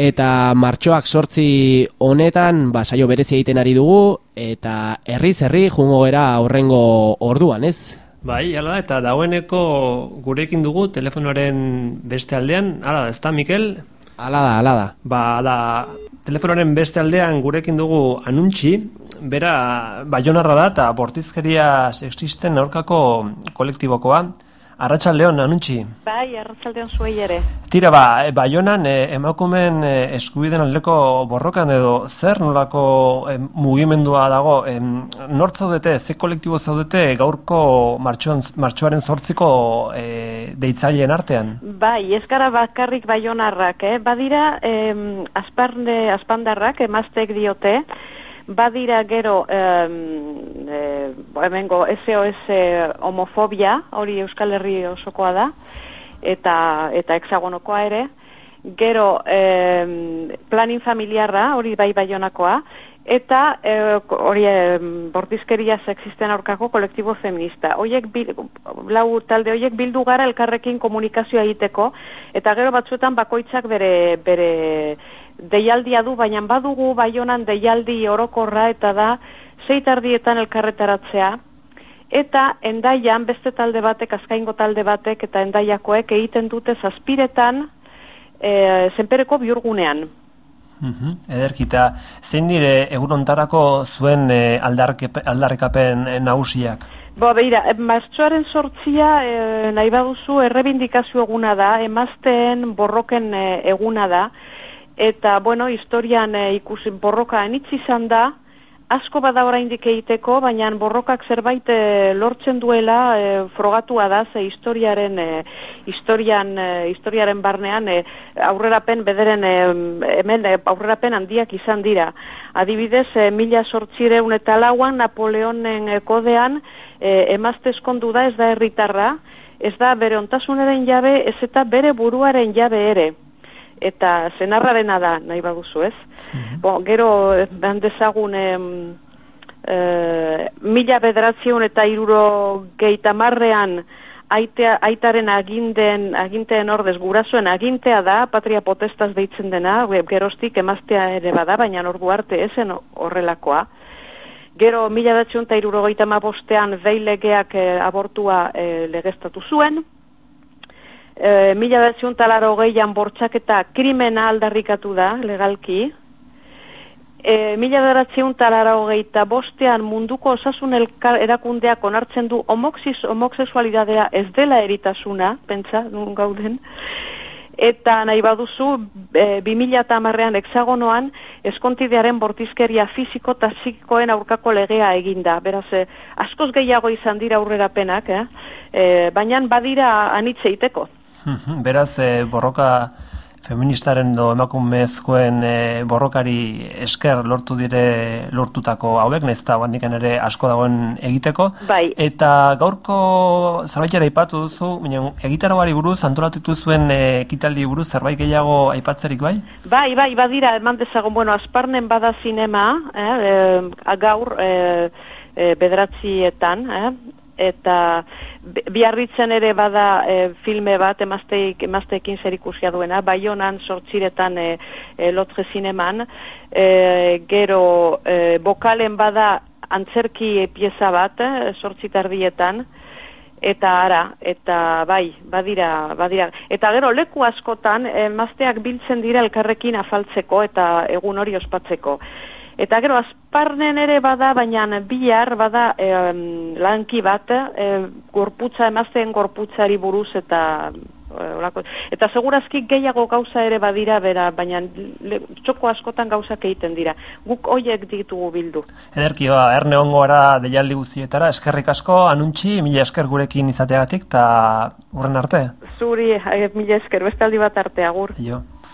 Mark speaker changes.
Speaker 1: eta martxoak sortzi honetan ba, saio berezi egiten ari dugu eta herri herri jungo gera horrengo orduan, ez?
Speaker 2: Bai, hala da, eta dagoeneko gurekin dugu telefonoaren beste aldean, hala da, ez da, Mikel?
Speaker 1: Hala da, hala da.
Speaker 2: Ba, da, telefonoaren beste aldean gurekin dugu anuntxi, bera, baionarra da, eta bortizkeria sexisten aurkako kolektibokoa, Arratsaldeon anuntzi.
Speaker 3: Bai, arratsaldeon zuei ere.
Speaker 2: Tira ba, e, Baionan e, emakumen e, eskubideen aldeko borrokan edo zer nolako e, mugimendua dago, e, nort zaudete, ze kolektibo zaudete gaurko martxoan, martxoaren zortziko e, deitzaileen artean?
Speaker 3: Bai, ez gara bakarrik Baionarrak, eh? badira e, asparne, aspandarrak emaztek diote, badira gero um, e, hemengo SOS homofobia, hori Euskal Herri osokoa da, eta eta hexagonokoa ere, gero um, planin familiarra, hori bai baionakoa, eta e, hori e, bortizkeria sexisten aurkako kolektibo feminista. Hoiek lau talde hoiek bildu gara elkarrekin komunikazioa egiteko eta gero batzuetan bakoitzak bere bere deialdia du, baina badugu baionan deialdi orokorra eta da zeitardietan elkarretaratzea, eta endaian beste talde batek, azkaingo talde batek eta endaiakoek egiten dute zazpiretan e, zenpereko biurgunean.
Speaker 2: Uhum, ederkita, zein dire egurontarako zuen e, aldarrekapen e, nausiak?
Speaker 3: Bo, beira, e, martxoaren sortzia e, nahi baduzu errebindikazio eguna da, emazteen borroken e, eguna da, eta bueno, historian e, ikusi borroka enitzi izan da, asko bada oraindik egiteko, baina borrokak zerbait e, lortzen duela e, frogatua da ze historiaren historian historiaren barnean aurrerapen bederen hemen aurrerapen handiak izan dira. Adibidez, e, mila sortzireun eta lauan Napoleonen kodean e, emazte eskondu da ez da herritarra, ez da bere ontasunaren jabe, ez eta bere buruaren jabe ere eta zenarrarena da nahi baduzu ez. Mm bon, gero, ben dezagun, e, mila bedratzion eta iruro geita marrean aitea, aitaren aginden, aginteen ordez gurasoen agintea da, patria potestaz deitzen dena, gerostik emaztea ere bada, baina ordu arte esen horrelakoa. Gero, mila datzion eta iruro geita ma bostean, legeak e, abortua e, legeztatu zuen, e, mila batzion talaro gehian bortxaketa krimena aldarrikatu da, legalki. E, mila batzion talaro gehieta bostean munduko osasun erakundeak onartzen du homoxis, homoxexualidadea ez dela eritasuna, pentsa, nun gauden. Eta nahi baduzu, e, 2000 eta marrean hexagonoan, eskontidearen bortizkeria fiziko eta psikikoen aurkako legea eginda. Beraz, e, askoz gehiago izan dira aurrerapenak, eh? e, baina badira anitze iteko.
Speaker 2: Beraz, e, borroka feministaren do emakumezkoen e, borrokari esker lortu dire lortutako hauek, nezta bandikan ere asko dagoen egiteko.
Speaker 3: Bai.
Speaker 2: Eta gaurko zerbaitera aipatu duzu, baina egitaroari buruz, antolatutu zuen e, ekitaldi buruz, zerbait gehiago aipatzerik bai?
Speaker 3: Bai, bai, badira, eman dezagon, bueno, asparnen bada zinema, eh, gaur, eh, e, bederatzietan, eh, eta biarritzen ere bada e, filme bat emazteik, emazteekin zer ikusia duena, baionan sortziretan e, e, lotre zineman, e, gero e, bokalen bada antzerki pieza bat, e, sortzitardietan, eta ara, eta bai, badira, badira. Eta gero leku askotan emazteak biltzen dira elkarrekin afaltzeko eta egun hori ospatzeko. Eta gero, azparnen ere bada, baina bihar bada e, lanki bat, e, gorputza, emazten gorputzari buruz eta e, eta segurazki gehiago gauza ere badira, bera, baina le, txoko askotan gauzak egiten dira. Guk hoiek ditugu bildu.
Speaker 2: Ederki, ba, erne hongo ara deialdi guztietara, eskerrik asko, anuntxi, mila esker gurekin izateagatik, eta urren arte?
Speaker 3: Zuri, mila esker, bestaldi bat arte, agur.
Speaker 2: Jo.